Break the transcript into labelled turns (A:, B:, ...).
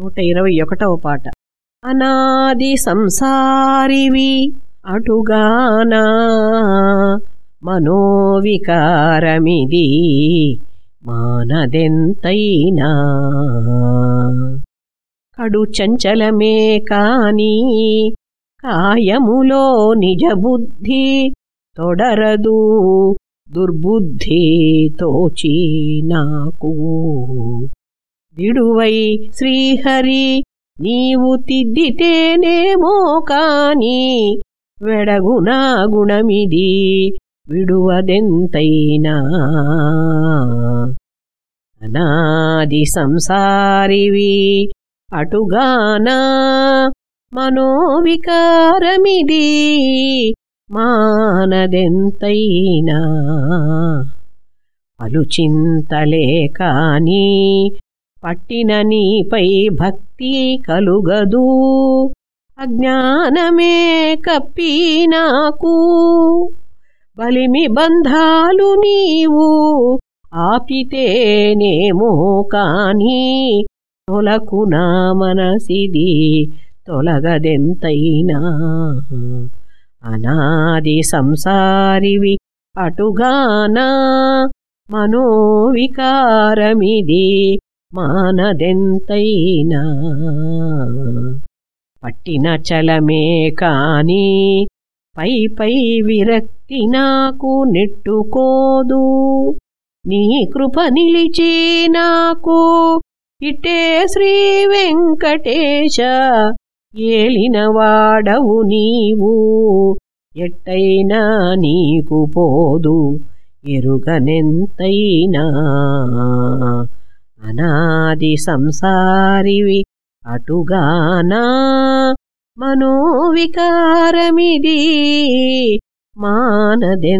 A: నూట ఇరవై ఒకటవ పాట. అనాది సంసారివి అటుగానా? మనోవికారమిది మానదెంతైనా? కడు చంచలమే కాని కాయములో నిజబుద్ధి తొడరదు దుర్బుద్ధి తోచి నాకు. విడువై శ్రీహరి నీవు తిద్దితేనేమో కాని వెడగునా గుణమిది విడువదెంతైనా. అనాది సంసారివి అటుగానా మనోవికారమిది మానదెంతైనా. పలుచింతలే కానీ పట్టిన నీపై భక్తి కలుగదు. అజ్ఞానమే కప్పి నాకు. బలిమి బంధాలు నీవు ఆపితేనేమో కాని తొలకు నా మనసిది తొలగదెంతైనా. అనాది సంసారివి అటుగానా మనోవికారమిది మానదెంతైనా? పట్టిన చలమే కాని పై పై విరక్తి నాకు నెట్టుకోదు. నీ కృప నిలిచే నాకు ఇటే శ్రీ వెంకటేశ. ఏలినవాడవు నీవు ఎట్టైనా నీకు పోదు ఎరుగనెంతైనా? అనాది సంసారివి అటుగానా మనోవికారమిది మానదెంతైనా?